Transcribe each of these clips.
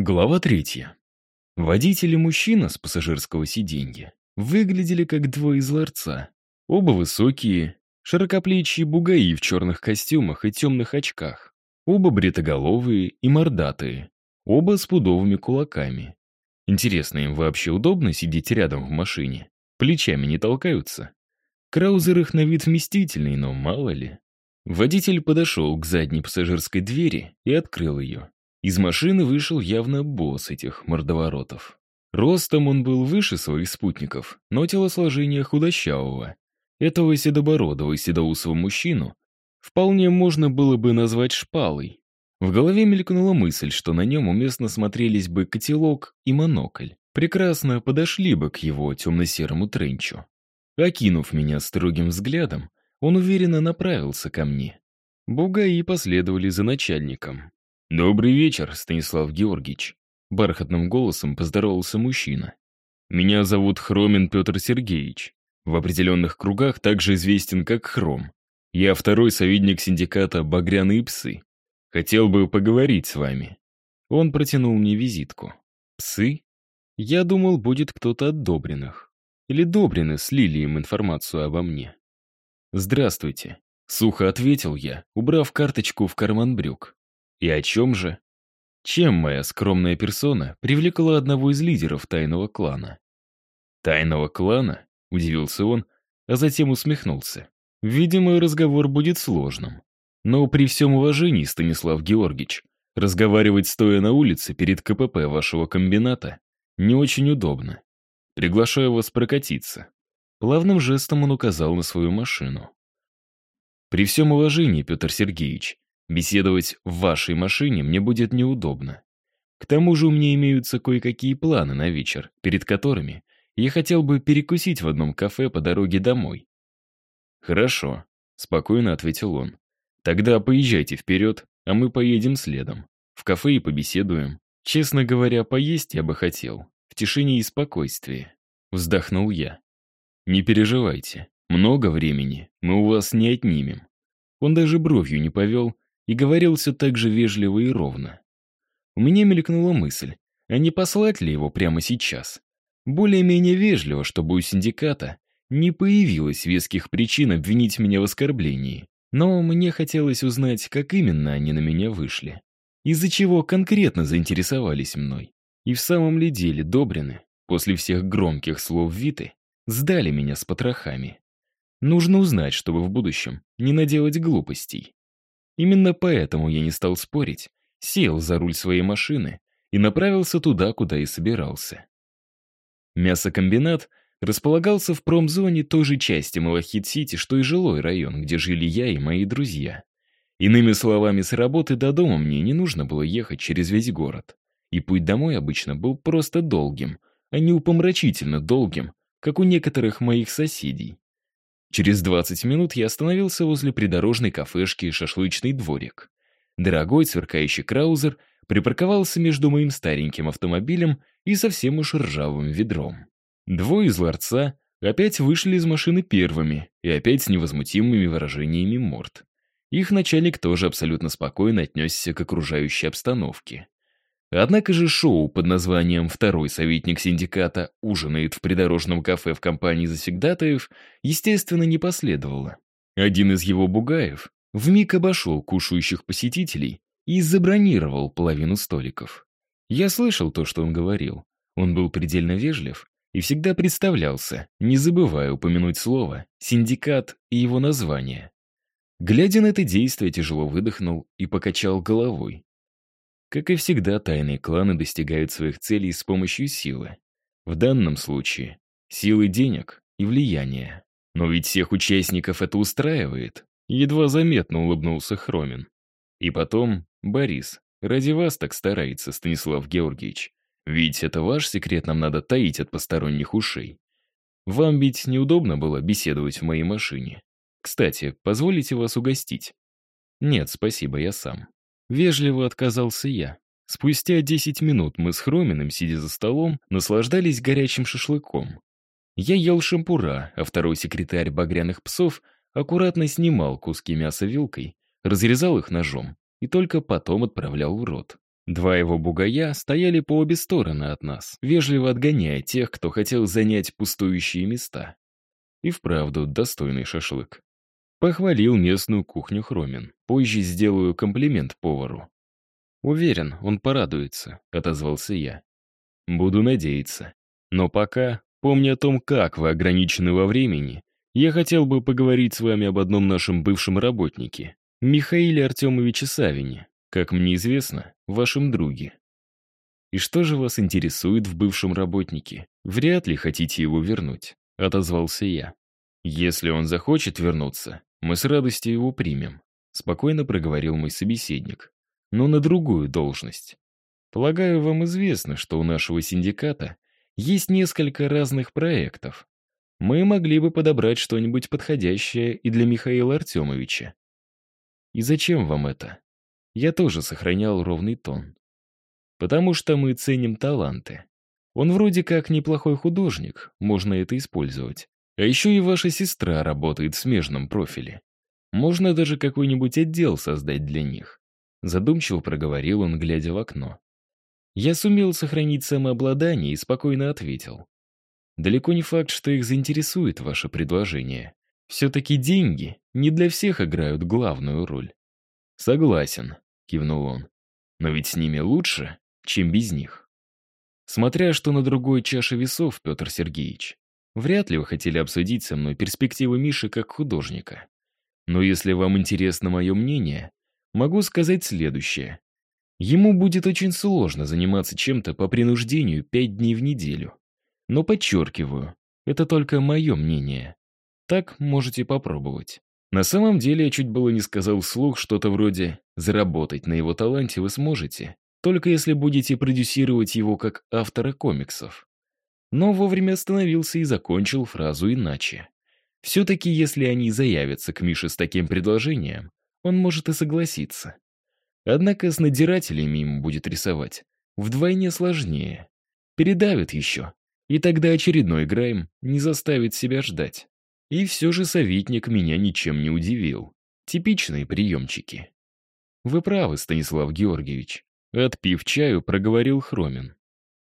Глава третья. Водитель и мужчина с пассажирского сиденья выглядели как двое из ларца. Оба высокие, широкоплечие бугаи в черных костюмах и темных очках. Оба бритоголовые и мордатые. Оба с пудовыми кулаками. Интересно, им вообще удобно сидеть рядом в машине? Плечами не толкаются? Краузер их на вид вместительный, но мало ли. Водитель подошел к задней пассажирской двери и открыл ее. Из машины вышел явно босс этих мордоворотов. Ростом он был выше своих спутников, но телосложение худощавого. Этого седобородого и седоусого мужчину вполне можно было бы назвать шпалой. В голове мелькнула мысль, что на нем уместно смотрелись бы котелок и монокль. Прекрасно подошли бы к его темно-серому тренчу. Окинув меня строгим взглядом, он уверенно направился ко мне. Бугаи последовали за начальником. «Добрый вечер, Станислав Георгиевич», — бархатным голосом поздоровался мужчина. «Меня зовут Хромин Петр Сергеевич. В определенных кругах также известен как Хром. Я второй советник синдиката «Багряные псы». Хотел бы поговорить с вами». Он протянул мне визитку. «Псы?» Я думал, будет кто-то от Добриных. Или Добрины слили им информацию обо мне. «Здравствуйте», — сухо ответил я, убрав карточку в карман брюк. И о чем же? Чем моя скромная персона привлекла одного из лидеров тайного клана? Тайного клана? Удивился он, а затем усмехнулся. Видимо, разговор будет сложным. Но при всем уважении, Станислав Георгиевич, разговаривать стоя на улице перед КПП вашего комбината не очень удобно. Приглашаю вас прокатиться. Плавным жестом он указал на свою машину. При всем уважении, Петр Сергеевич, Беседовать в вашей машине мне будет неудобно. К тому же у меня имеются кое-какие планы на вечер, перед которыми я хотел бы перекусить в одном кафе по дороге домой. «Хорошо», — спокойно ответил он. «Тогда поезжайте вперед, а мы поедем следом. В кафе и побеседуем. Честно говоря, поесть я бы хотел. В тишине и спокойствии». Вздохнул я. «Не переживайте. Много времени мы у вас не отнимем». Он даже бровью не повел, и говорил все так же вежливо и ровно. У меня мелькнула мысль, а не послать ли его прямо сейчас? Более-менее вежливо, чтобы у синдиката не появилось веских причин обвинить меня в оскорблении. Но мне хотелось узнать, как именно они на меня вышли. Из-за чего конкретно заинтересовались мной. И в самом ли деле Добрины, после всех громких слов Виты, сдали меня с потрохами. Нужно узнать, чтобы в будущем не наделать глупостей. Именно поэтому я не стал спорить, сел за руль своей машины и направился туда, куда и собирался. Мясокомбинат располагался в промзоне той же части Малахит-Сити, что и жилой район, где жили я и мои друзья. Иными словами, с работы до дома мне не нужно было ехать через весь город. И путь домой обычно был просто долгим, а не упомрачительно долгим, как у некоторых моих соседей. Через 20 минут я остановился возле придорожной кафешки «Шашлычный дворик». Дорогой сверкающий краузер припарковался между моим стареньким автомобилем и совсем уж ржавым ведром. Двое из ларца опять вышли из машины первыми и опять с невозмутимыми выражениями морд. Их начальник тоже абсолютно спокойно отнесся к окружающей обстановке. Однако же шоу под названием «Второй советник синдиката ужинает в придорожном кафе в компании засегдатаев» естественно не последовало. Один из его бугаев вмиг обошел кушающих посетителей и забронировал половину столиков. Я слышал то, что он говорил. Он был предельно вежлив и всегда представлялся, не забывая упомянуть слово «синдикат» и его название. Глядя на это действие, тяжело выдохнул и покачал головой. Как и всегда, тайные кланы достигают своих целей с помощью силы. В данном случае — силы денег и влияния. Но ведь всех участников это устраивает. Едва заметно улыбнулся Хромин. И потом, Борис, ради вас так старается, Станислав Георгиевич. Ведь это ваш секрет нам надо таить от посторонних ушей. Вам ведь неудобно было беседовать в моей машине. Кстати, позволите вас угостить? Нет, спасибо, я сам. Вежливо отказался я. Спустя 10 минут мы с Хроминым, сидя за столом, наслаждались горячим шашлыком. Я ел шампура, а второй секретарь багряных псов аккуратно снимал куски мяса вилкой, разрезал их ножом и только потом отправлял в рот. Два его бугая стояли по обе стороны от нас, вежливо отгоняя тех, кто хотел занять пустующие места. И вправду достойный шашлык. Похвалил местную кухню Хромин. Позже сделаю комплимент повару. «Уверен, он порадуется», — отозвался я. «Буду надеяться. Но пока, помня о том, как вы ограничены во времени, я хотел бы поговорить с вами об одном нашем бывшем работнике, Михаиле Артемовиче Савине, как мне известно, вашем друге. И что же вас интересует в бывшем работнике? Вряд ли хотите его вернуть, отозвался я. Если он захочет вернуться, мы с радостью его примем, спокойно проговорил мой собеседник. Но на другую должность. Полагаю, вам известно, что у нашего синдиката есть несколько разных проектов. Мы могли бы подобрать что-нибудь подходящее и для Михаила Артемовича. И зачем вам это? Я тоже сохранял ровный тон. Потому что мы ценим таланты. Он вроде как неплохой художник, можно это использовать. А еще и ваша сестра работает в смежном профиле. Можно даже какой-нибудь отдел создать для них. Задумчиво проговорил он, глядя в окно. Я сумел сохранить самообладание и спокойно ответил. Далеко не факт, что их заинтересует ваше предложение. Все-таки деньги не для всех играют главную роль. Согласен, кивнул он. Но ведь с ними лучше, чем без них. Смотря что на другой чаше весов, Петр Сергеевич, вряд ли вы хотели обсудить со мной перспективы Миши как художника. Но если вам интересно мое мнение, могу сказать следующее. Ему будет очень сложно заниматься чем-то по принуждению пять дней в неделю. Но подчеркиваю, это только мое мнение. Так можете попробовать. На самом деле я чуть было не сказал вслух что-то вроде «заработать на его таланте вы сможете, только если будете продюсировать его как автора комиксов». Но вовремя остановился и закончил фразу иначе. Все-таки если они заявятся к Мише с таким предложением, он может и согласиться. Однако с надзирателями ему будет рисовать вдвойне сложнее. Передавит еще, и тогда очередной Грайм не заставит себя ждать. И все же советник меня ничем не удивил. Типичные приемчики. Вы правы, Станислав Георгиевич. Отпив чаю, проговорил Хромин.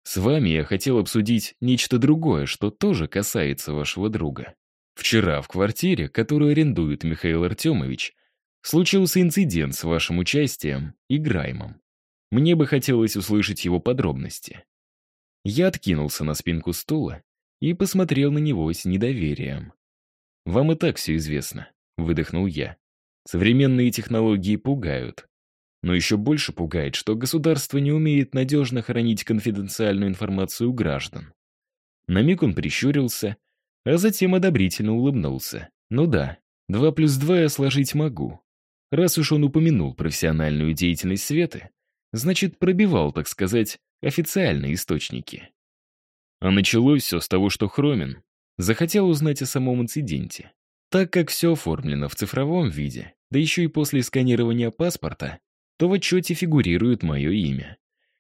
С вами я хотел обсудить нечто другое, что тоже касается вашего друга. Вчера в квартире, которую арендует Михаил Артемович, случился инцидент с вашим участием и Граймом. Мне бы хотелось услышать его подробности. Я откинулся на спинку стула и посмотрел на него с недоверием. «Вам и так все известно», — выдохнул я. «Современные технологии пугают. Но еще больше пугает, что государство не умеет надежно хранить конфиденциальную информацию граждан». На миг он прищурился, а затем одобрительно улыбнулся. «Ну да, два плюс два я сложить могу. Раз уж он упомянул профессиональную деятельность Светы, значит, пробивал, так сказать, официальные источники». А началось все с того, что Хромин Захотел узнать о самом инциденте. Так как все оформлено в цифровом виде, да еще и после сканирования паспорта, то в отчете фигурирует мое имя.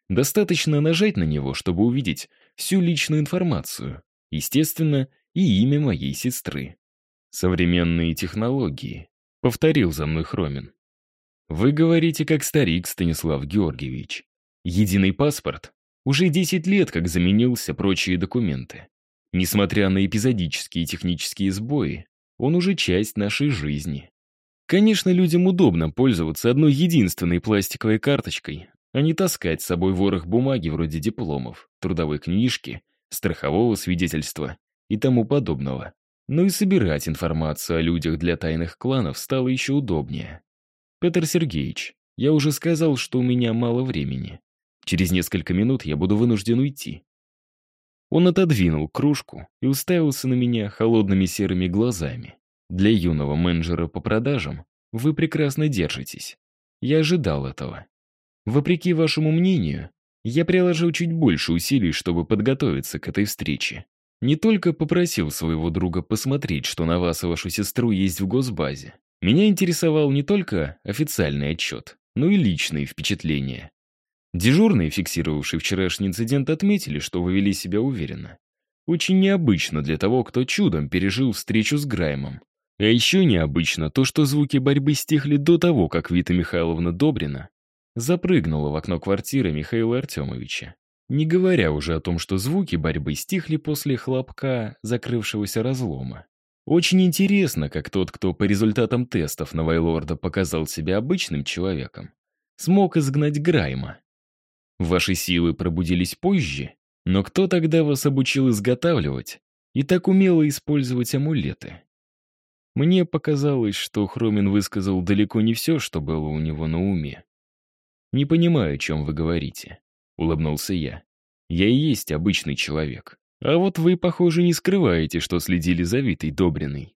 Достаточно нажать на него, чтобы увидеть всю личную информацию, естественно, и имя моей сестры. Современные технологии, повторил за мной Хромин. Вы говорите как старик, Станислав Георгиевич. Единый паспорт уже 10 лет как заменился прочие документы. Несмотря на эпизодические технические сбои, он уже часть нашей жизни. Конечно, людям удобно пользоваться одной единственной пластиковой карточкой, а не таскать с собой ворох бумаги вроде дипломов, трудовой книжки, страхового свидетельства и тому подобного. Но и собирать информацию о людях для тайных кланов стало еще удобнее. Петр Сергеевич, я уже сказал, что у меня мало времени. Через несколько минут я буду вынужден уйти. Он отодвинул кружку и уставился на меня холодными серыми глазами. Для юного менеджера по продажам вы прекрасно держитесь. Я ожидал этого. Вопреки вашему мнению, я приложил чуть больше усилий, чтобы подготовиться к этой встрече. Не только попросил своего друга посмотреть, что на вас и вашу сестру есть в госбазе. Меня интересовал не только официальный отчет, но и личные впечатления. Дежурные, фиксировавшие вчерашний инцидент, отметили, что вы вели себя уверенно. Очень необычно для того, кто чудом пережил встречу с Граймом. А еще необычно то, что звуки борьбы стихли до того, как Вита Михайловна Добрина запрыгнула в окно квартиры Михаила Артемовича. Не говоря уже о том, что звуки борьбы стихли после хлопка закрывшегося разлома. Очень интересно, как тот, кто по результатам тестов на Вайлорда показал себя обычным человеком, смог изгнать Грайма. Ваши силы пробудились позже, но кто тогда вас обучил изготавливать и так умело использовать амулеты? Мне показалось, что Хромин высказал далеко не все, что было у него на уме. «Не понимаю, о чем вы говорите», — улыбнулся я. «Я и есть обычный человек. А вот вы, похоже, не скрываете, что следили за Витой Добриной».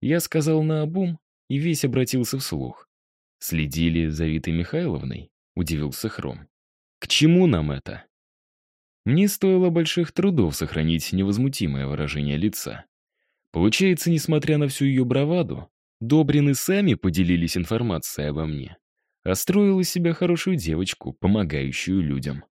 Я сказал наобум и весь обратился вслух. «Следили за Витой Михайловной?» — удивился Хром. «К чему нам это?» Мне стоило больших трудов сохранить невозмутимое выражение лица. Получается, несмотря на всю ее браваду, Добрины сами поделились информацией обо мне, а строил из себя хорошую девочку, помогающую людям.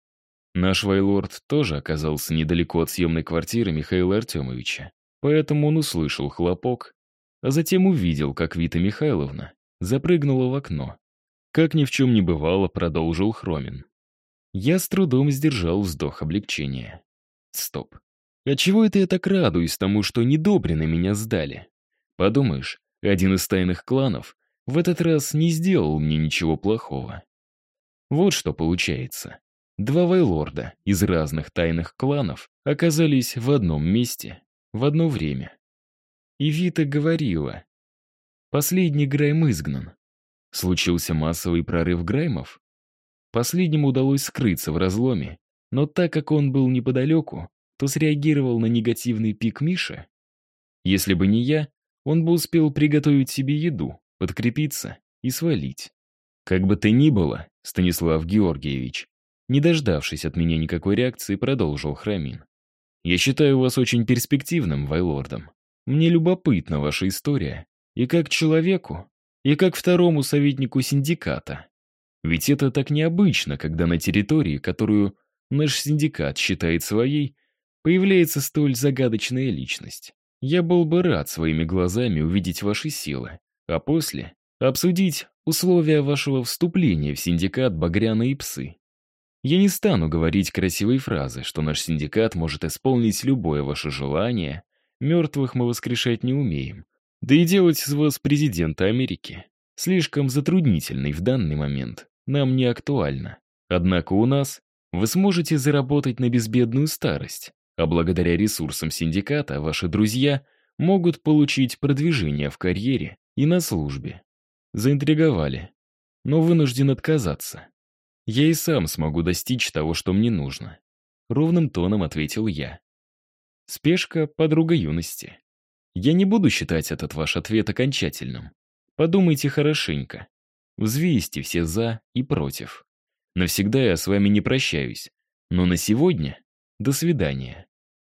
Наш Вайлорд тоже оказался недалеко от съемной квартиры Михаила Артемовича, поэтому он услышал хлопок, а затем увидел, как Вита Михайловна запрыгнула в окно. Как ни в чем не бывало, продолжил Хромин. Я с трудом сдержал вздох облегчения. Стоп. А чего это я так радуюсь тому, что недобренно меня сдали? Подумаешь, один из тайных кланов в этот раз не сделал мне ничего плохого. Вот что получается. Два вайлорда из разных тайных кланов оказались в одном месте в одно время. И Вита говорила. Последний Грайм изгнан. Случился массовый прорыв Граймов? Последнему удалось скрыться в разломе, но так как он был неподалеку, то среагировал на негативный пик Миши. Если бы не я, он бы успел приготовить себе еду, подкрепиться и свалить. Как бы то ни было, Станислав Георгиевич, не дождавшись от меня никакой реакции, продолжил Храмин. Я считаю вас очень перспективным, Вайлордом. Мне любопытна ваша история. И как человеку, и как второму советнику синдиката. Ведь это так необычно, когда на территории, которую наш синдикат считает своей, появляется столь загадочная личность. Я был бы рад своими глазами увидеть ваши силы, а после обсудить условия вашего вступления в синдикат «Багряные псы». Я не стану говорить красивые фразы, что наш синдикат может исполнить любое ваше желание, мертвых мы воскрешать не умеем, да и делать из вас президента Америки слишком затруднительный в данный момент, нам не актуально. Однако у нас вы сможете заработать на безбедную старость, а благодаря ресурсам синдиката ваши друзья могут получить продвижение в карьере и на службе. Заинтриговали, но вынужден отказаться. Я и сам смогу достичь того, что мне нужно. Ровным тоном ответил я. Спешка — подруга юности. Я не буду считать этот ваш ответ окончательным. Подумайте хорошенько. Взвесьте все «за» и «против». Навсегда я с вами не прощаюсь, но на сегодня до свидания».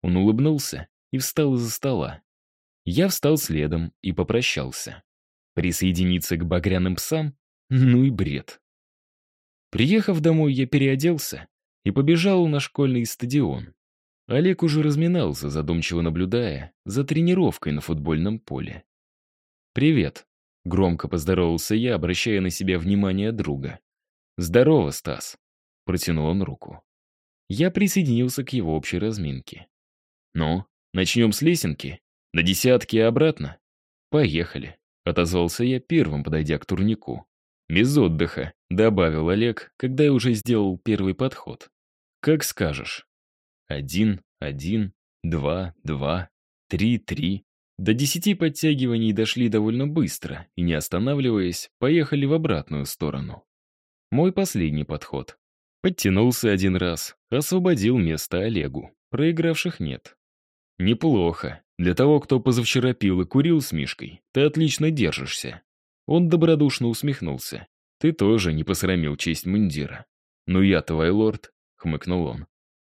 Он улыбнулся и встал из-за стола. Я встал следом и попрощался. Присоединиться к багряным псам? Ну и бред. Приехав домой, я переоделся и побежал на школьный стадион. Олег уже разминался, задумчиво наблюдая за тренировкой на футбольном поле. «Привет», — громко поздоровался я, обращая на себя внимание друга. «Здорово, Стас», — протянул он руку. Я присоединился к его общей разминке. «Ну, начнем с лесенки? На десятки и обратно?» «Поехали», — отозвался я первым, подойдя к турнику. «Без отдыха», — добавил Олег, когда я уже сделал первый подход. «Как скажешь». Один, один, два, два, три, три. До десяти подтягиваний дошли довольно быстро и, не останавливаясь, поехали в обратную сторону. Мой последний подход. Подтянулся один раз, освободил место Олегу. Проигравших нет. Неплохо. Для того, кто позавчера пил и курил с Мишкой, ты отлично держишься. Он добродушно усмехнулся. Ты тоже не посрамил честь мундира. Ну я-то, Вайлорд, хмыкнул он.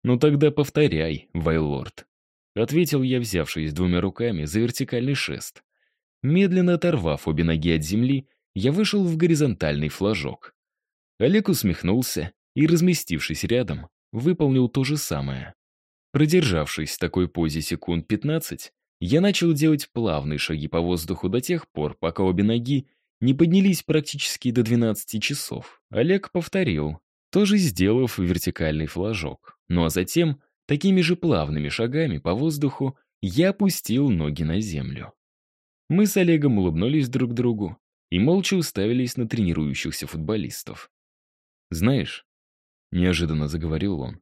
Ну тогда повторяй, Вайлорд. Ответил я, взявшись двумя руками за вертикальный шест. Медленно оторвав обе ноги от земли, я вышел в горизонтальный флажок. Олег усмехнулся и, разместившись рядом, выполнил то же самое. Продержавшись в такой позе секунд 15, я начал делать плавные шаги по воздуху до тех пор, пока обе ноги не поднялись практически до 12 часов. Олег повторил, тоже сделав вертикальный флажок. Ну а затем, такими же плавными шагами по воздуху, я опустил ноги на землю. Мы с Олегом улыбнулись друг другу и молча уставились на тренирующихся футболистов. «Знаешь», — неожиданно заговорил он,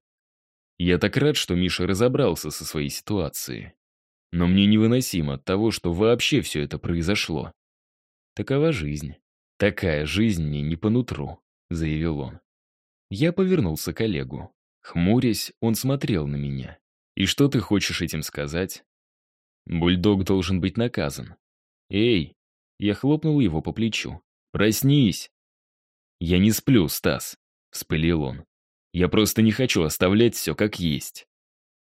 «я так рад, что Миша разобрался со своей ситуацией. Но мне невыносимо от того, что вообще все это произошло. Такова жизнь. Такая жизнь мне не по нутру», — заявил он. Я повернулся к Олегу. Хмурясь, он смотрел на меня. «И что ты хочешь этим сказать?» «Бульдог должен быть наказан». «Эй!» Я хлопнул его по плечу. «Проснись!» «Я не сплю, Стас», — вспылил он. «Я просто не хочу оставлять все как есть».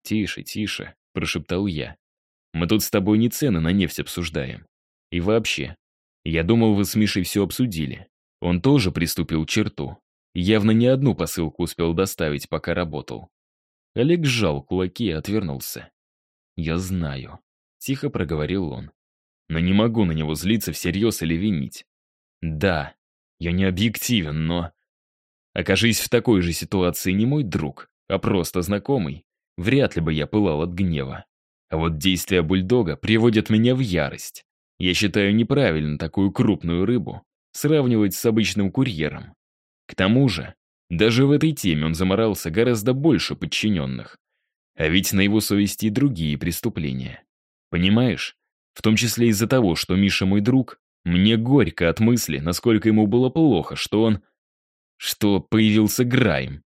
«Тише, тише», — прошептал я. «Мы тут с тобой не цены на нефть обсуждаем. И вообще, я думал, вы с Мишей все обсудили. Он тоже приступил к черту. Явно не одну посылку успел доставить, пока работал. Олег сжал кулаки и отвернулся. «Я знаю», — тихо проговорил он. «Но не могу на него злиться всерьез или винить. Да, я не объективен, но... Окажись в такой же ситуации не мой друг, а просто знакомый, вряд ли бы я пылал от гнева. А вот действия бульдога приводят меня в ярость. Я считаю неправильно такую крупную рыбу сравнивать с обычным курьером. К тому же, даже в этой теме он заморался гораздо больше подчиненных. А ведь на его совести и другие преступления. Понимаешь? В том числе из-за того, что Миша мой друг, мне горько от мысли, насколько ему было плохо, что он... Что появился Грайм.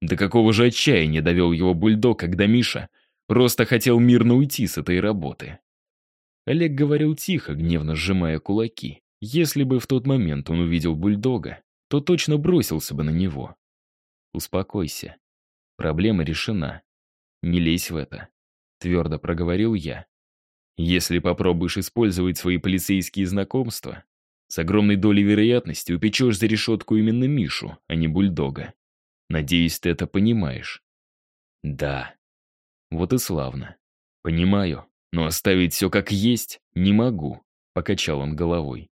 До какого же отчаяния довел его бульдог, когда Миша просто хотел мирно уйти с этой работы. Олег говорил тихо, гневно сжимая кулаки. Если бы в тот момент он увидел бульдога, то точно бросился бы на него. Успокойся. Проблема решена. Не лезь в это. Твердо проговорил я. Если попробуешь использовать свои полицейские знакомства, с огромной долей вероятности упечешь за решетку именно Мишу, а не бульдога. Надеюсь, ты это понимаешь. Да. Вот и славно. Понимаю, но оставить все как есть не могу, покачал он головой.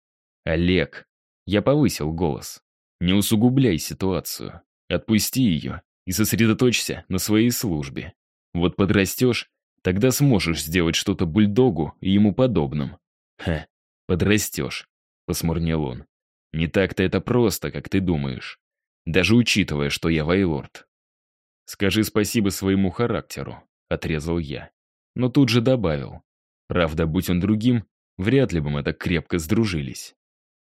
Олег. Я повысил голос. Не усугубляй ситуацию. Отпусти ее и сосредоточься на своей службе. Вот подрастешь, тогда сможешь сделать что-то бульдогу и ему подобным. Ха, подрастешь, посмурнел он. Не так-то это просто, как ты думаешь. Даже учитывая, что я вайлорд. Скажи спасибо своему характеру, отрезал я. Но тут же добавил. Правда, будь он другим, вряд ли бы мы так крепко сдружились.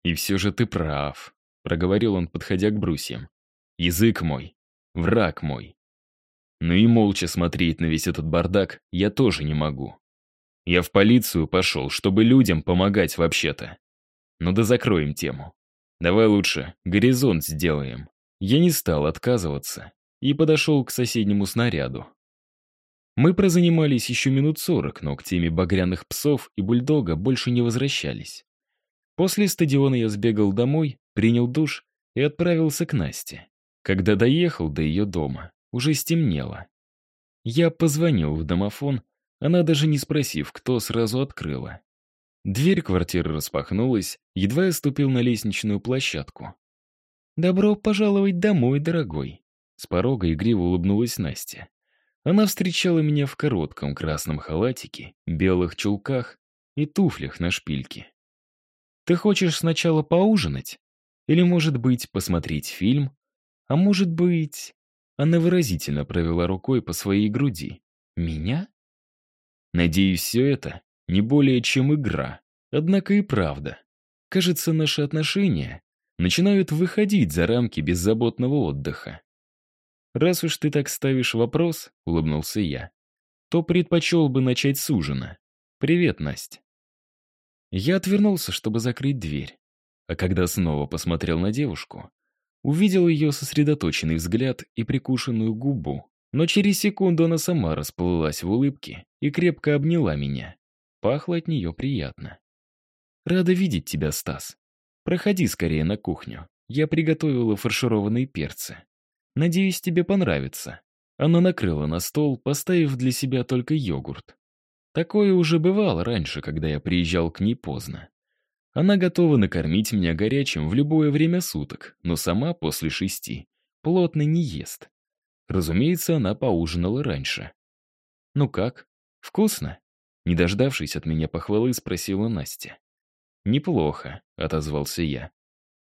И все же ты прав, — проговорил он, подходя к брусьям. «Язык мой, враг мой. Ну и молча смотреть на весь этот бардак я тоже не могу. Я в полицию пошел, чтобы людям помогать вообще-то. Ну да закроем тему. Давай лучше горизонт сделаем». Я не стал отказываться и подошел к соседнему снаряду. Мы прозанимались еще минут сорок, но к теме багряных псов и бульдога больше не возвращались. После стадиона я сбегал домой, принял душ и отправился к Насте. Когда доехал до ее дома, уже стемнело. Я позвонил в домофон, она даже не спросив, кто сразу открыла. Дверь квартиры распахнулась, едва я ступил на лестничную площадку. «Добро пожаловать домой, дорогой!» С порога игриво улыбнулась Настя. Она встречала меня в коротком красном халатике, белых чулках и туфлях на шпильке. Ты хочешь сначала поужинать? Или, может быть, посмотреть фильм? А может быть...» Она выразительно провела рукой по своей груди. «Меня?» «Надеюсь, все это не более чем игра. Однако и правда. Кажется, наши отношения начинают выходить за рамки беззаботного отдыха. «Раз уж ты так ставишь вопрос», — улыбнулся я, «то предпочел бы начать с ужина. Привет, Настя». Я отвернулся, чтобы закрыть дверь. А когда снова посмотрел на девушку, увидел ее сосредоточенный взгляд и прикушенную губу. Но через секунду она сама расплылась в улыбке и крепко обняла меня. Пахло от нее приятно. «Рада видеть тебя, Стас. Проходи скорее на кухню. Я приготовила фаршированные перцы. Надеюсь, тебе понравится». Она накрыла на стол, поставив для себя только йогурт. Такое уже бывало раньше, когда я приезжал к ней поздно. Она готова накормить меня горячим в любое время суток, но сама после шести плотно не ест. Разумеется, она поужинала раньше. «Ну как? Вкусно?» Не дождавшись от меня похвалы, спросила Настя. «Неплохо», — отозвался я.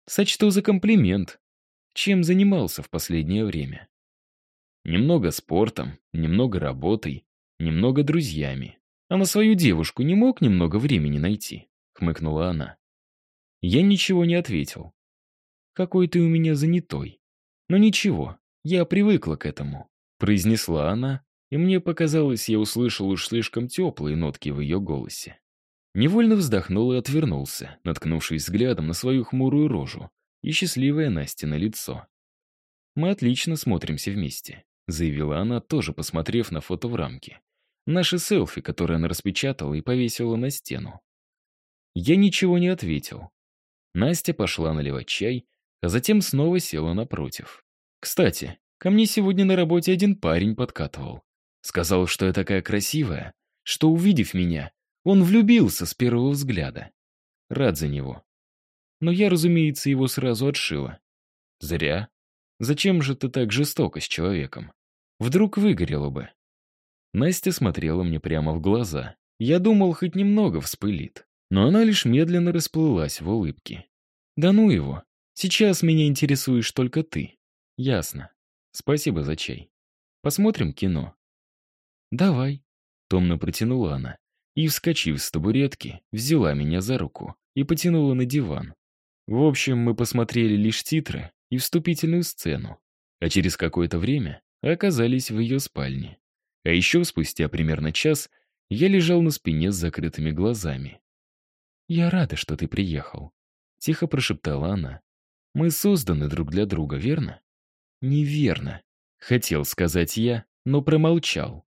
«Сочту за комплимент. Чем занимался в последнее время?» «Немного спортом, немного работой, немного друзьями. А на свою девушку не мог немного времени найти?» — хмыкнула она. Я ничего не ответил. «Какой ты у меня занятой. Но ничего, я привыкла к этому», — произнесла она, и мне показалось, я услышал уж слишком теплые нотки в ее голосе. Невольно вздохнул и отвернулся, наткнувшись взглядом на свою хмурую рожу и счастливое Настя на лицо. «Мы отлично смотримся вместе», — заявила она, тоже посмотрев на фото в рамке. Наши селфи, которые она распечатала и повесила на стену. Я ничего не ответил. Настя пошла наливать чай, а затем снова села напротив. Кстати, ко мне сегодня на работе один парень подкатывал. Сказал, что я такая красивая, что, увидев меня, он влюбился с первого взгляда. Рад за него. Но я, разумеется, его сразу отшила. Зря. Зачем же ты так жестоко с человеком? Вдруг выгорело бы. Настя смотрела мне прямо в глаза. Я думал, хоть немного вспылит но она лишь медленно расплылась в улыбке. «Да ну его. Сейчас меня интересуешь только ты». «Ясно. Спасибо за чай. Посмотрим кино». «Давай», — томно протянула она, и, вскочив с табуретки, взяла меня за руку и потянула на диван. В общем, мы посмотрели лишь титры и вступительную сцену, а через какое-то время оказались в ее спальне. А еще спустя примерно час я лежал на спине с закрытыми глазами. «Я рада, что ты приехал», — тихо прошептала она. «Мы созданы друг для друга, верно?» «Неверно», — хотел сказать я, но промолчал.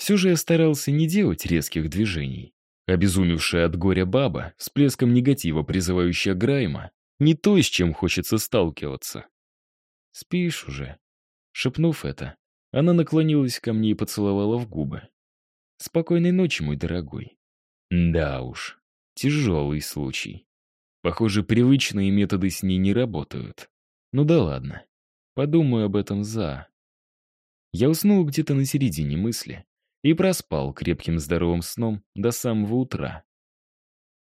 Все же я старался не делать резких движений. Обезумевшая от горя баба, с плеском негатива призывающая Грайма, не то, с чем хочется сталкиваться. «Спишь уже?» Шепнув это, она наклонилась ко мне и поцеловала в губы. «Спокойной ночи, мой дорогой». Да уж, Тяжелый случай. Похоже, привычные методы с ней не работают. Ну да ладно. Подумаю об этом за... Я уснул где-то на середине мысли и проспал крепким здоровым сном до самого утра.